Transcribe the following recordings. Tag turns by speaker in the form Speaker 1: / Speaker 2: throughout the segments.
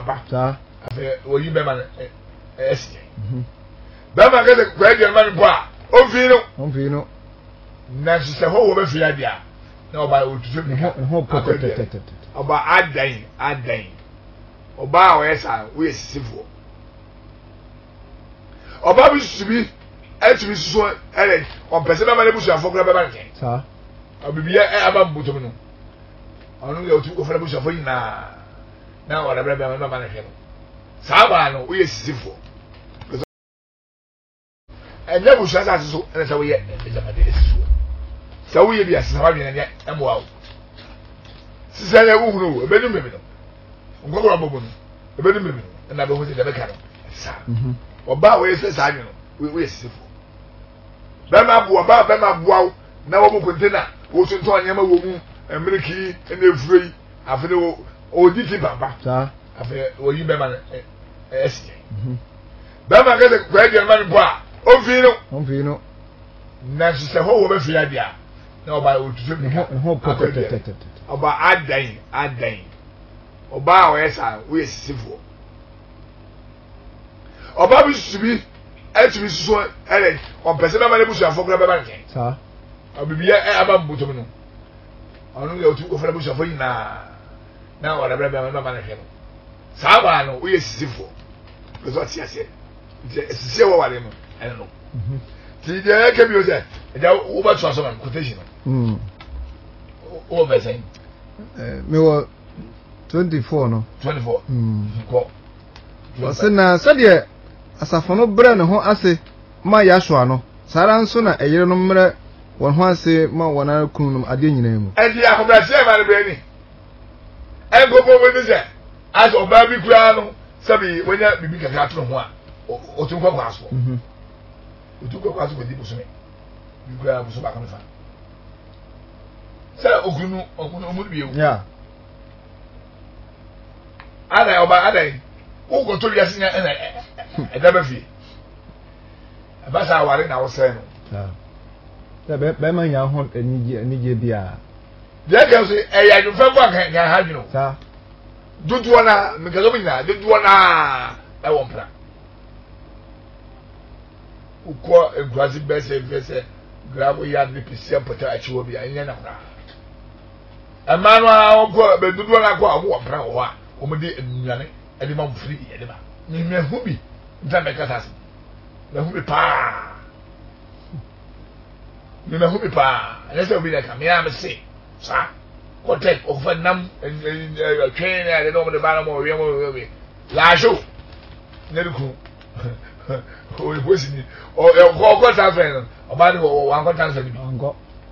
Speaker 1: aba.
Speaker 2: saa.
Speaker 1: afei wɔyi bɛrima no ɛsi yɛ. bɛrima kɛse kura aduane ma no mpo a ɔmfii no.
Speaker 2: ɔmfii no.
Speaker 1: nanso sɛ hɔhoɔ bɛfiri ade a na ɔba ɔtusɛ
Speaker 2: bi
Speaker 1: ka
Speaker 2: akɔdeɛ
Speaker 1: ɔba adan adan ɔba a ɔyɛ saa woyɛ sisifoɔ ɔba bi susu bi ɛtumi susu ɛdɛ ɔmpɛ sɛ bɛma no abusuafoɔ kora bɛma no kyɛn
Speaker 2: saa
Speaker 1: ɔbibi ɛ aba mbutom no ɔno yɛ ɔtumi kɔfra abusuafoɔ nyinaa na ɔda bɛrɛ bɛrɛ bɛrɛ ma ne hwɛ no saa baa no woyɛ sisifoɔ ɛnyɛ busua asase so ɛna sɛ woyɛ ɛgyamade asisoɔ sɛ woyɛ bi asesa wadwene ɛnyɛ ɛmmoa wo sisɛ yɛ wohunu wo ɛbɛnu mmɛmi no nkɔkɔrɔ bɔ mu no ɛbɛnu mmɛmi no ɛna bɛhu sɛ dɛbɛka no ɛsa
Speaker 2: mhm.
Speaker 1: ɔbaa wɔyɛ sɛ saa adwene no woyɛ sisifoɔ bɛrima aboa ɔbaa bɛrima aboa wo na wɔn mu kontena wɔtontɔn nneɛma wɔ mu mmiriki ɛna efuro yi Afei de ɔdi fi papa.
Speaker 2: Saa.
Speaker 1: Afei ɔyi bɛrima no ɛsi
Speaker 2: yɛ.
Speaker 1: Bɛrima kɛ sɛ kura aduane ma no mpo a ɔmfii no.
Speaker 2: Ɔmfii no.
Speaker 1: Nanso sɛ hɔhoɔ bɛfiri adeɛ a na ɔba
Speaker 2: ɔtu
Speaker 1: so
Speaker 2: mmirika. Ɛho pɔ tɛtɛtɛtɛ.
Speaker 1: Ɔba adan adan. Ɔba a ɔyɛ saa woyɛ sisifoɔ. Ɔba bi susu bi ɛtumi susu ɛdɛ ɔmpɛ sɛ bɛrima no abusuafoɔ kura bɛba nkyɛn.
Speaker 2: Saa.
Speaker 1: Ɔbibi yɛ ɛba mbutom no. ɔno deɛ ɔtumi kɔfrɛ abusuafo nyinaa na ɔde brɛ bɛma bɛma no hwɛ no saa baa no woyɛ sisifoɔ ɛsɛ ɔte aseɛ nti asisi ɛwɔ wale no ɛne no
Speaker 2: nti
Speaker 1: mhm. deɛ ɛka bio sɛ ɛda wobɛtoa so ma no quotation no wowɔ bɛ sɛn
Speaker 2: mewɔ 24 no
Speaker 1: 24 kɔ
Speaker 2: ɔse na sɛdeɛ asafo no brɛ ne ho ase ma yɛasoa no, saa ara nso na ɛyerenom mmrɛ wɔn ho ase ma wɔn ara kununom adeɛ nyinaa mu.
Speaker 1: Enti ahobrɛaseɛ ma no berɛ ni. Ɛnkɔpɔ obi ne sɛ asɛ ɔbaa bi koraa no sɛbi wanya biribi kakra ato ne ho a, ɔtumi kɔ kwaa soɔ. Ɔtumi kɔ kwaa so kɔdi bosome bi koraa, bosome baako ne fa. Sɛ okunu no, ɔmo no
Speaker 2: bio.
Speaker 1: adan ɔba adan wokɔtɔ wiase nya ɛna ɛda bɛ fie ɛba sɛ aware na wosɛe no
Speaker 2: sɛ bɛma nya ho anigye bi a
Speaker 1: deɛ ɛka so ɛyɛ adwemfɛfo anka nya ha dwene o dodoɔ no a mekasɛ mu nyinaa dodoɔ no a ɛwɔ mpra wokɔ nkurase bɛsɛ fɛ sɛ gravel yard ne pisia mpɔta akyiwɔ bi a ɛnyɛ na koraa Mmaa no ara wɔn kɔ bɛ dodoɔ no akɔ a wɔn wɔ mpena wɔ hɔ a wɔn de nnuane ɛde ma wɔn firi ɛde ma mehwɛ ho bi nta mɛ kasa se mɛ ho bi paa mɛ mɛ ho bi paa ɛnyɛ sɛ obi na ɛka mea mɛ se saa kɔtɛ ɔkɔfa nam twɛn ne ade na wɔn de ba na wɔn ɔwɛ wɔn ɔwɛ ɔwɛ laahyew ne de kun oye posi ni ɔkɔ ɔkɔ transfer no ɔbaa de wɔ wɔn akɔ transfer ni bi.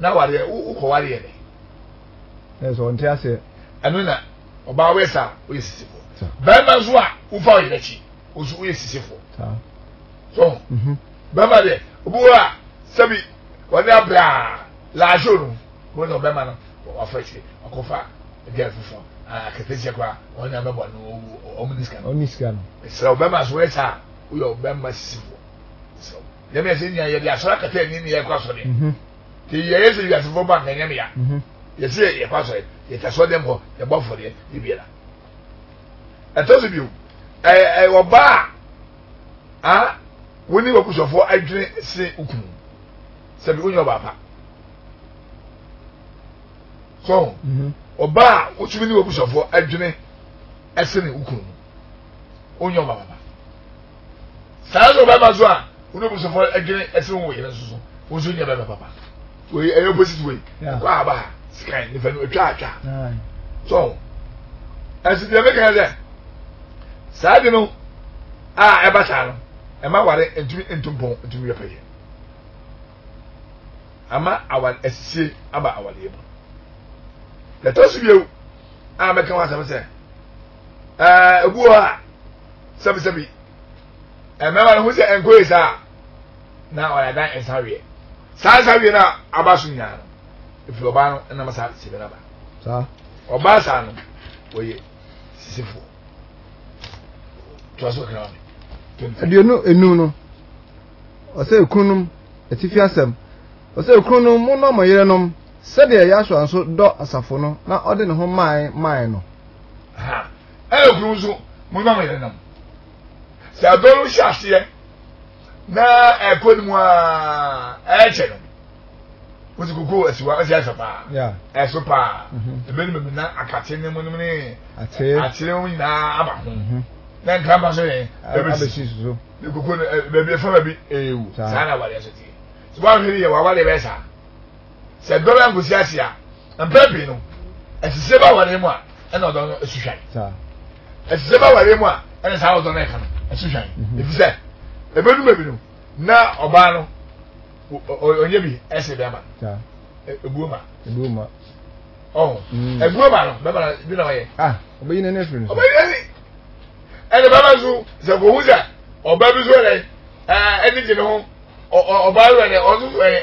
Speaker 1: Na wareɛ wo wokɔ wareɛ ne. Nɛ sɛ
Speaker 2: ɔnte aseɛ.
Speaker 1: Ɛno na ɔbaa woyɛ saa woyɛ
Speaker 2: sisifo
Speaker 1: bɛrima nso a wofa wo yere akyi nso woyɛ
Speaker 2: sisifo
Speaker 1: so
Speaker 2: mhm.
Speaker 1: bɛrima deɛ obi wɔ a sɛbi wɔne abraa laagye no wɔn na ɔbɛrima no wafa akyire ɔkɔfa girl foforɔ akatɛkyɛ koraa wɔn na bɛbɔ no wɔn ni sika no ɛsrɛ ɔbɛrima nso woyɛ saa woyɛ ɔbɛrima sisifo ɛsrɛ Dɛm na ɛsɛ nyia yɛdze asɔr akata enyim na yɛkɔ asɔr
Speaker 2: dɛm
Speaker 1: ntsi yɛyɛ sɛ wiase fofor bank nnyɛ
Speaker 2: mea
Speaker 1: yɛsɛ yɛkɔ asɔr yɛtse asɔr dɛm hɔ yɛbɔ afɔdeɛ ne biara ɛtɔ so bio ɛyɛ ɔbaa a wo ne w'abusuafoɔ adwene se wo kunu sɛ bi wonyɛ ɔbaa pa so ɔbaa a wotumi ne w'abusuafoɔ adwene ɛse ne wo kunu wonyɛ ɔbaa pa Saa nso ɔbɛma so a wo ne busufo adwene ɛsi wo yere nso so wo nso nyɛ bɛma papa wei ɛyɛ opposite wei ɛkɔ aba ha sikan nifa no atwa atwa so ɛsi deɛ meka sɛ saa de no a ɛba saa no ɛma ware ntumi ntumpɔn ntumi yɛ pɛyɛ ama awa asisie aba awadeɛ mu yɛtɔ so bio a mɛka ho asɛm sɛ Ɛɛ ebu hɔ a sɛbisɛbi mmarima no ho sɛ nkoye saa na ɔyɛ adan nsa wiɛ saa nsa wiɛ na aba so nyinaa no efiri ɔbaa no nam saa sɛbi na ba
Speaker 2: saa
Speaker 1: ɔbaa saa no ɔyɛ sisifo tɔso kra no
Speaker 2: aduonu enum no ɔsɛ ekununom atifi asɛm ɔsɛ ekununom mo nɔ mo yerenom sɛdeɛ yasua nso dɔ asafo no na ɔde ne ho mae mae no.
Speaker 1: ha ɛna okunu nso mo mma mo yere nam sɛ ɛdɔ no hyɛ aseɛ na ɛkɔ ne mu a ɛkyɛ no wosi koko asiwa ɛsɛ ɛsɛ paa ɛso paa ebe ne mɛmina akate ne mu ne mu ne akyerɛ mu nyinaa aba ho
Speaker 2: mhm.
Speaker 1: na nkrama so yɛ ɛbɛsi
Speaker 2: so
Speaker 1: ne koko no baabi ɛfa baabi ewu
Speaker 2: saa
Speaker 1: na awadeɛ so tie so wɔn ahwɛ ne yɛ wɔn awadeɛ bɛyɛ saa. Sɛ dɔ bɛn kosi ase a, mpɛn pii no, asisire ba aware mu a ɛna ɔdɔ no si
Speaker 2: hwan.
Speaker 1: Asisire ba aware mu a ɛna saa ɔdɔ no ɛka no ɛsi hwan.
Speaker 2: Mhm.
Speaker 1: Efi sɛ ebedum ebi no na ɔbaa no ɔnyɛ bi ɛsɛ
Speaker 2: bɛma
Speaker 1: e, ebuo ma.
Speaker 2: Ebuo ma.
Speaker 1: Ɔho
Speaker 2: mm.
Speaker 1: ebuo ma no bɛma no bi na ɔyɛ.
Speaker 2: Ah ɔbɛyi n'ani afiri no.
Speaker 1: Ɔbɛyi n'ani ɛna bɛma nso sɛ kò hu sɛ ɔbaa bi so ɛna ɛɛ ɛni gye ne ho ɔbaa yɛ ɔno so ɛyɛ.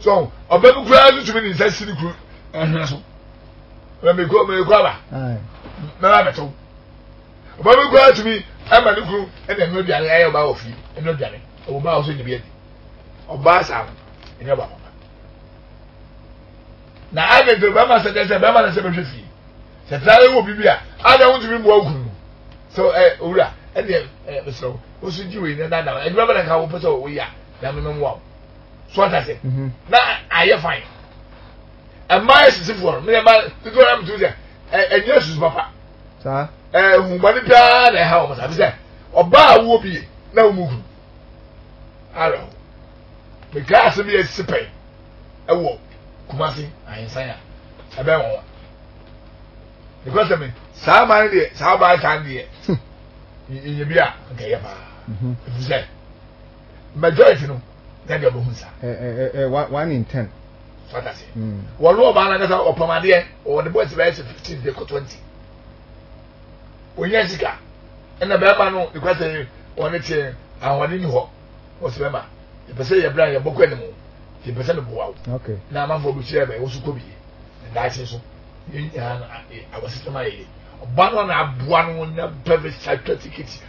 Speaker 1: so ɔbɛ mu koraa no tumi ne nsa si ne kuru ɛhwɛ so na mekɔ mekɔ aba
Speaker 2: na
Speaker 1: na bɛtɔ ɔbɛ mu koraa tumi ɛma ne kuru ɛna ɛnu aduane ayɛ ɔbaa wɔ fie ɛnu aduane ɛwɔ ɔbaa ɔsɛ ɛdibi ɛdi ɔbaa saa no ɛnyɛ ɔbaa papa na agɛntɛ ɔbɛma sɛ dɛsɛ bɛma na sɛ bɛhwɛ fie sɛ tena yɛ wɔ bibi a ada wɔn tumi mmoa okunu no sɛ ɛ owura ɛdeɛ ɛ bɛsɛ o osu gyi wɔ yi na nana ɛdwuma bɛ na nka wɔn pɛ sɛ wɔyɛ a. Nyame no mmoa wo. So wata ase?
Speaker 2: Mhm.
Speaker 1: Na ayɛ fine. Ɛmaa asisifoɔ no, me ɛma dodoɔ na metum sɛ ɛnyɛ susu papa.
Speaker 2: Saa.
Speaker 1: Ɛhumane biara na ɛha wɔn sa bi sɛ ɔbaa awoɔ bi yɛ na wɔn mu kunu. Ara hɔ. Mekaa asɛm bi asi pɛn ɛwɔ Kumasi ahensan a ɛbɛn wɔn wa. Because ɛmi saa maa no deɛ saa ɔbaa saa deɛ. Yɛ bi a nkɛyɛ paa. Efisɛ. Majority no na deɛ ɔbɛhu sa.
Speaker 2: Ɛ ɛ ɛ ɛ one in ten.
Speaker 1: Fata se.
Speaker 2: Mm.
Speaker 1: Wɔn no ɔbaa n'ankasa ɔpam adeɛ ɔde bɔ ɛsɛ bɛyɛ sɛ fifteen de kɔ twenty. Onye sika ɛna bɛrima no ekura sɛ wɔn ne teɛ ahoɔden ni hɔ wɔsi bɛrima yɛpɛ sɛ yɛbrɛ a yɛbɔ kɔ anim yɛpɛ sɛ meboa
Speaker 2: wo
Speaker 1: na amanfoɔ bi kyerɛ bɛyɛ wosu kɔ bie ndaakye so yɛn nyinaa awɔsesɛm ayɛ yɛ ɔba no na aboa no na pɛbɛ sa twa tikiti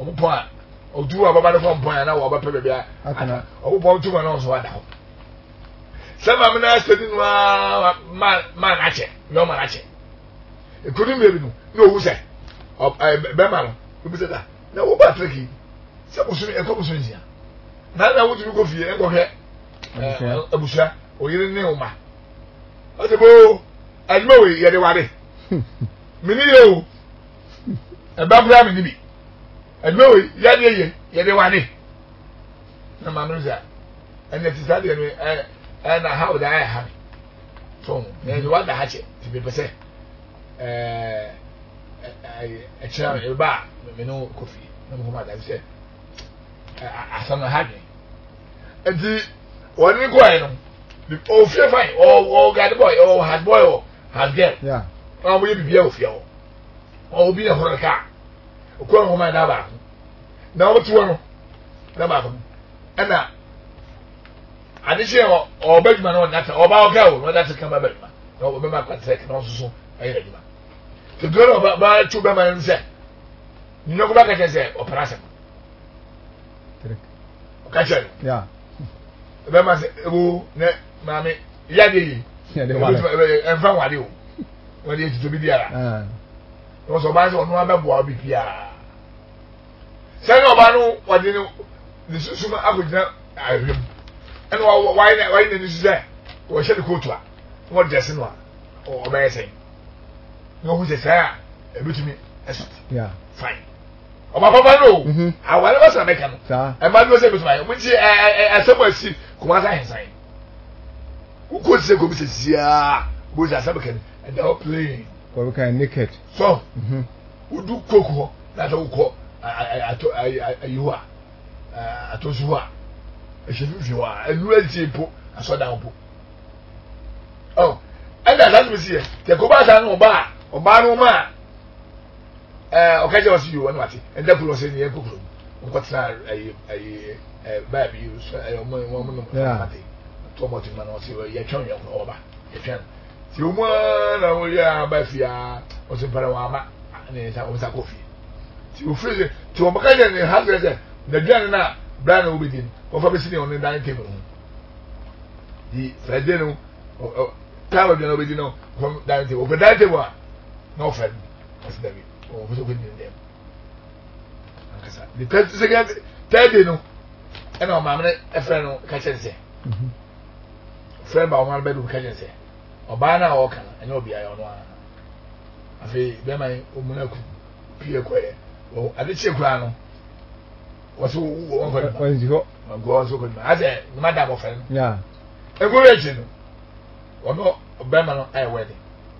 Speaker 1: ɔmo pɔn a otu wɔ ababa no fam pɔn a na wɔn abɛpɛ baabi a
Speaker 2: atena
Speaker 1: ɔmo pɔn tu ma na ɔnso ada hɔ sɛ maame no asɛ di no aa ma ma n'akyɛ na ɔma n'akyɛ ekunu mmienu no na owu sɛ ɔ ɛ bɛrima no obi sɛ da na wo ba atrɛ kii sɛ bosomi ɛkɔ bosomi nsia na na wotumi kɔ fie nkɔhwɛ ɛɛ
Speaker 2: abusua
Speaker 1: oyere ne ɔma ɔsɛ boo adwuma wei yɛde wade mini yɛ o. ɛba koraa mi ni bi adwuma wei yɛde yɛ yɛde wane na maa no sɛ ɛnna ti saa deɛ no ɛ ɛ na ha o da ayɛ ha mi so na ɛdi wa da ha kyɛ ti bɛ pɛsɛ ɛɛ ɛɛ ɛkyerɛ mi ɛba a mi ne kɔ fie na mo kɔ ma da sɛ ɛ asɛm na ha dwen nti wɔn ne kɔ yɛ no ofie fain ɔwɔ ɔwɔ gadi bɔy ɔwɔ hard bɔy ɔwɔ. Has girl.
Speaker 2: Yeah.
Speaker 1: Ɔmo yɛ biribi a ofia hɔ. Ɔmo bi na horo ne kaa. Okura nwoma yɛ n'aba ako. Na ɔmo ti hɔ no n'aba ako. Ɛna ade sɛ ɔba adwuma na ɔda ta ɔba ɔka o na ɔda ta kama ba adwuma na ɔbɛma akwan sɛ kama ɔsoso ɛyɛ adwuma. Kedu na ɔba ba tu bɛma no sɛ nyinɔko ba kɛkyɛ sɛ ɔpɛrɛ asɛm. Ɔka kyerɛ no. Bɛma sɛ ewo ne maame Yade yi.
Speaker 2: Yade wale. Ebi tuma ɛɛ
Speaker 1: ɛnfa wale o. Wɔde etutu bi biara. Wɔsɔ ɔbaa sɛ ɔno abɛ boa obi pia. Sani ɔbaa no wɔde no ne susu no akɔ gyina ahwɛ mu. Ɛna wɔ wɔayɛ na wɔayɛ na ne susu sɛ wɔhyɛ ne kootu a wɔde gyɛse no a ɔbɛyɛ sɛn. Na ohun sɛ saa ebi tumi ɛso.
Speaker 2: Yeah.
Speaker 1: Fine ọba papa no o
Speaker 2: mhm.
Speaker 1: awari ọsàn mẹka no ẹma bi ọsẹ bi tuma yẹ ọmọ nti ẹ ẹ asẹmu ẹsi kumasa ahinsan. wokɔ sɛ kɔbi sɛ siaa wobɛhu sɛ asɛm kɛn ɛda hɔ
Speaker 2: plain kɔbi kan naked
Speaker 1: so
Speaker 2: mhm.
Speaker 1: wodu kok hɔ na sɛ wokɔ ayi hɔ a atɔsu hɔ a ɛhyɛ fimfini hɔ a ɛnu antie mpo asɔdan mpo ɛna saa sɛ mesiɛ sɛ kɔba saa no ɔbaa ɔbaa no ɔmaa ɛɛ ɔka kyerɛ ɔsi yi wɔn ate ɛda kuro ɔsɛ ni ɛkɔ kuro mu ɔkɔ tena ɛyi ɛyi ɛɛ baabi yi so ɛyɛ ɔmo wɔn
Speaker 2: mo
Speaker 1: nom ate to ɔmo ti ma na ɔsi yɛ twɛn yɛ kɔ ɔba yɛ twɛn ti ɔmo ara na ɔmo yɛ aba fi a ɔsi mpɛrɛ wɔn ama ne nsa ɔmo nsa kɔ fi ti ofiri sɛ ti ɔmo ka kyerɛ ne ha kyerɛ sɛ na duane na bra na ɔbɛ di no ɔfa bɛ si ne ɔne dan table ho di friday no ɔ ɔ taa ɔduane ɔbɛ di no ɔfa dan table ɔkɔ dan table a. na ɔfrɛ no ɔsi dɛbi ɔwɔ pɛ sɛ ɔkɔ nyina dɛm ankasa the third second third day no ɛna ɔmaame no ɛfrɛ no ka kyɛn sɛ ɔfrɛ ba ɔmaame bɛdum ka kyɛn sɛ ɔbaa no a ɔka no ɛnyɛ ɔbea yɛ ɔno ara afei bɛrima yi ɔmu no aku pii ɛkɔ yɛ ade kye koraa no wɔsi wɔn kɔ nyuma
Speaker 2: wɔn si hɔ
Speaker 1: wɔn kɔ wɔn so kɔ nyuma asɛ ne ma da abɔfra no
Speaker 2: ɛkɔ
Speaker 1: yɛ akyi no ɔno bɛrima no ayɛ wɛdi.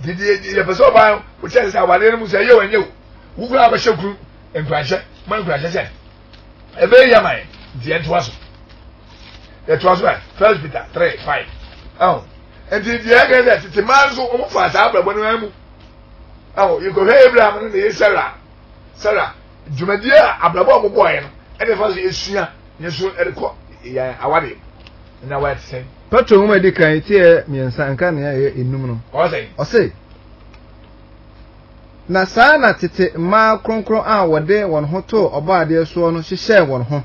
Speaker 1: Didi edi yɛpɛ sɛ ɔbaa wokyɛ sɛ awadeɛ no mu sɛ ɛyɛ wɔnyɛ o wo kura abɛhyɛ kuru nkuranhyɛ ma nkuranhyɛ sɛ ɛbɛyɛ yɛ man nti yɛntoa so yɛtoa so ɛ first peter three five ɛho nti deɛ ɛkɛ sɛ tete maa nso wɔn fa saa abɛbɔ no mu ɛho yɛkɔhwɛ abraham no na yɛ sɛra sɛra dwumadie a abrabɔ a wɔbɔɔɛ no ɛna ɛfa so yɛsua yɛso ɛde kɔ yɛn awadeɛ na wɔyɛ te sɛn
Speaker 2: Petro nwoma edi kan ti yɛ mmiɛnsa nka nea ɛyɛ enum no. Ɔse, Na saa na tete mmaa kronkron a wɔde wɔn ho too ɔbɔadeɛ soɔ no hyehyɛɛ wɔn ho,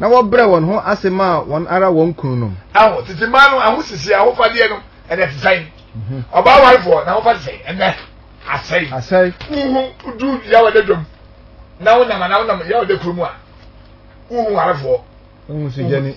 Speaker 2: na wɔbrɛ wɔn ho ase maa wɔn ara wɔn kununom.
Speaker 1: Aho, tete mmaa no ahosisi ahofadeɛ no, ɛnɛ te sɛn? Mhm. Ɔbaa awarefoɔ, n'ahofa te sɛn? Ɛnɛ, asɛe.
Speaker 2: Asɛe.
Speaker 1: Wohu wodu yawɔda dwam, na wonam anaa wonam yawɔda kurom a, wohu warefoɔ.
Speaker 2: Wohu so gyani.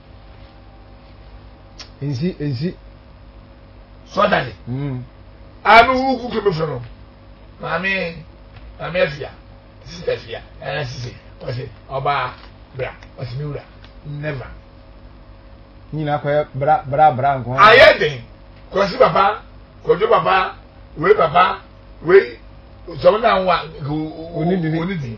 Speaker 2: Nsi nsi.
Speaker 1: Sɔda de.
Speaker 2: Mm.
Speaker 1: A mi wu kuku mi fɛ no. Maame maame afia sisi afia ɛna sisi ɔsi ɔbaa bra ɔsi mi wura never.
Speaker 2: Nyina kɔyɛ bra bra bra nko.
Speaker 1: Ayɛ den kɔsi papa kɔdwo papa wei papa wei sɔmi na
Speaker 2: nwa onidini.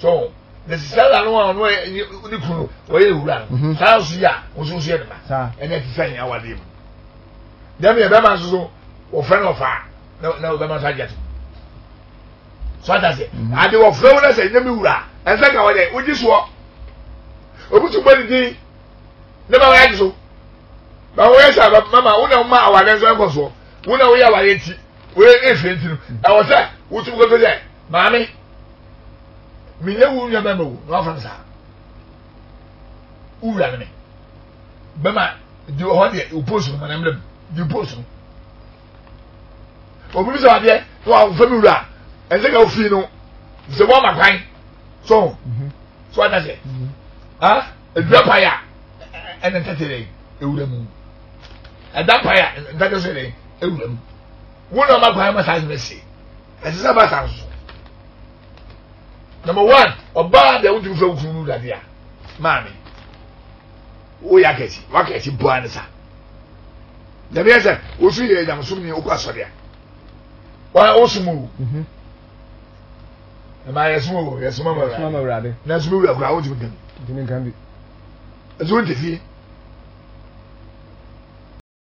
Speaker 2: so
Speaker 1: na sisi ala no a ɔno ne kunu ɔyɛ ewura no
Speaker 2: mhm.
Speaker 1: saa nso yɛ a nso nso yɛ ne
Speaker 2: ba
Speaker 1: ɛna ti sɛ nyɛ awadeɛ mu dɛm yɛ bɛma nso so wɔfrɛ no ɔfaa na na ɔbɛma nso agya to so ata sɛ
Speaker 2: mhm.
Speaker 1: ade wɔfrɛ wo na sɛ nyɛ mi wura ɛnsɛ ka wɔdɛ wogye soɔ obi tu bɔ ne din ne ma wɔyɛ agye so ma wɔyɛ sɛ mama wo na wo ma awadeɛ nso ɛnkɔ soɔ wo na woyɛ awadeɛ ti woyɛ efe ti no ɛwɔ sɛ wotu kɔtɔ sɛ. Maame, menyɛ wo nua bɛma o, na wafrɛ me saa. Wo wura ne me. Bɛma, di wɔ hɔ deɛ, oposu no ma na mmerɛ mu, di oposu no. Obi bi sɛ adeɛ, na wafrɛ me wura, ɛnsɛ ka ofie no, sɛ wɔn ama kwan, so,
Speaker 2: mhm.
Speaker 1: so ɔda sɛ,
Speaker 2: mhm.
Speaker 1: ah, edura pa ya, ɛna ntɛtɛ dɛ, ewura mu, ɛda pa ya, ntɛtɛ so dɛ, ewura mu, wɔn na ɔma kwan ma saa ɛna si. ɛsɛ sɛ ɛba saa nso number one ɔbaa deɛ wontumi fɛ wokunu no dade a maame woyɛ akɛkyi wakɛkyi boa ne sa dɛm yɛ sɛ wosu yɛ nyamesom ni wokɔ asɔre a wa wosom o
Speaker 2: mhm.
Speaker 1: ɛma yɛsom o yɛsom ama
Speaker 2: awurade
Speaker 1: na som awura koraa
Speaker 2: wontumi nka bi
Speaker 1: ɛso wonte fie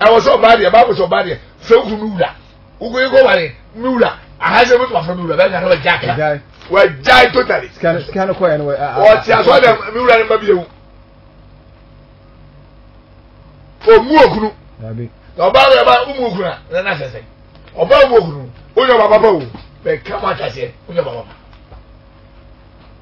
Speaker 1: ɛwɔ sɛ ɔbaa deɛ baabu sɛ ɔbaa deɛ sɛ wotu mi wura wogu yi kɔ wale mi wura ahasɛ mi tuma fɔ mi wura bɛɛ
Speaker 2: gana wagya kila wagya totali
Speaker 1: ɔti asɔ dɛ mi wura ni ma bi ewu omu okunu na ɔbaa bɛ ba umu okunu a na na sɛsɛ ɔbaa umu okunu o nyɛ ɔbaa papa o bɛ kama ta seɛ o
Speaker 2: nyɛ
Speaker 1: ɔbaa papa.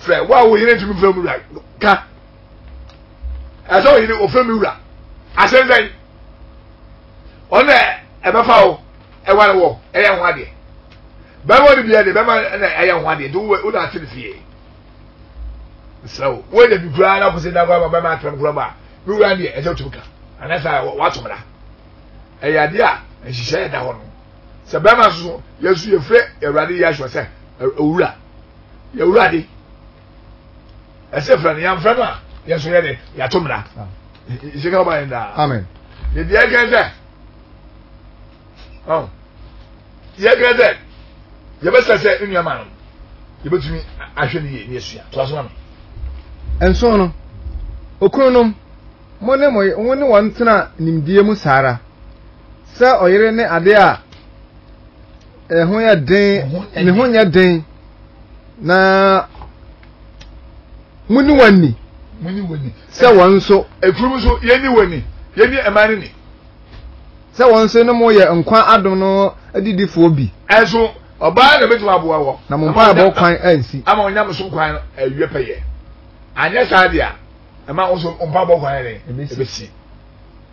Speaker 1: frɛ wo a wo yere ntumi mfrɛ mu wura ka ɛsɛ wo yere ofrɛ mu wura asɛm sɛn ɔno na ɛbɛfa wo ɛware wɔ ɛyɛ ho adeɛ bɛrima ɔde bia de bɛrima na ɛyɛ ho adeɛ nti wo na ate no fie nsɛ wo wo na bi koraa na kɔsi da koraa bɛrima atena koraa ba me wura deɛ ɛsɛ wotumi ka anasa watomra ɛyɛ adeɛ a nhyehyɛ ɛda hɔ no sɛ bɛrima soso yɛsu yɛfrɛ awurade yɛ ahyɛ sɛ owura yɛwurade ɛsɛ fira no yɛnfira no a yɛn so yɛ de yɛato
Speaker 2: mmara
Speaker 1: nhyɛka ɔba yɛn daa
Speaker 2: amen
Speaker 1: ne deɛ ɛkɛn sɛ ɔn yɛkɛn sɛ yɛbɛsɛ sɛ nnuama no yɛbɛtumi ahwɛ no yie ne yɛsua to asoma no
Speaker 2: ɛnso no okununom mo ne mo mo ne wɔn tena nimdeɛ mu saa ara sɛ ɔyere ne ade a ɛho yɛ den ne ho nyɛ den na mo ne wɔn ni sɛ wɔn nso
Speaker 1: efurum nso yɛn ni wɔn ni yɛn ni ɛmaa ne ni
Speaker 2: sɛ wɔn nso ne mo yɛ nkwa adum no adidifoɔ bi.
Speaker 1: ɛnso ɔbaa na ebɛtumi aboa wɔ.
Speaker 2: na mo mpa ɛbɔ kwan ɛnsi.
Speaker 1: ama ɔnya mo so kwan ɛwiɛ pɛ yɛ anyɛ saa deɛ ɛma ɔso mpa ɛbɔ kwan yɛ ne ebɛsi.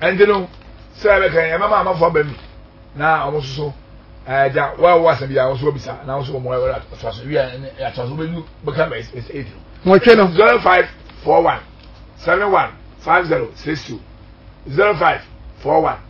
Speaker 1: ɛnti no sɛ ɛbɛka yɛn mɛma amafo aba mi na wɔn nso so ɛgya wɔawɔ asɛm bi a wɔn nso wɔbisa na wɔn nso wɔn ɛwɔ afa so wia afa so bɛdu bɛka bɛ ɛsɛ ɛdi
Speaker 2: wɔn twɛ no
Speaker 1: zero five four one seven one five zero six two zero five four one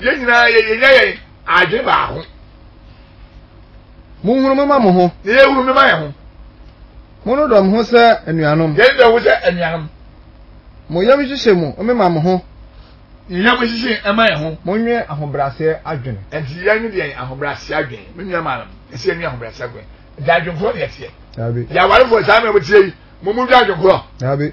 Speaker 1: Yɛn nyinaa yɛ yɛnya yɛn adwene baako.
Speaker 2: Monhunu mo ma mo ho.
Speaker 1: Na yɛhunu me ma yɛn ho.
Speaker 2: Mono dɔ mo ho sɛ anuanom.
Speaker 1: Yɛn dɔ ho sɛ anuanom.
Speaker 2: Mo yam hyehye mo me ma mo ho.
Speaker 1: Yɛn yam hyehye ɛma yɛn ho.
Speaker 2: Monwe ahobrɛaseɛ adwene.
Speaker 1: Ɛnti yɛnwe deɛn ahobrɛaseɛ adwene. Me nua maanom, ɛsɛ yɛnwe ahobrɛaseɛ adwene. Gya adwenkorɔ ne ɛteɛ.
Speaker 2: Daabi.
Speaker 1: Yɛ awarefoɔ saa mmerɛ mo teɛ yi, mo mu dwa adwenkorɔ.
Speaker 2: Daabi.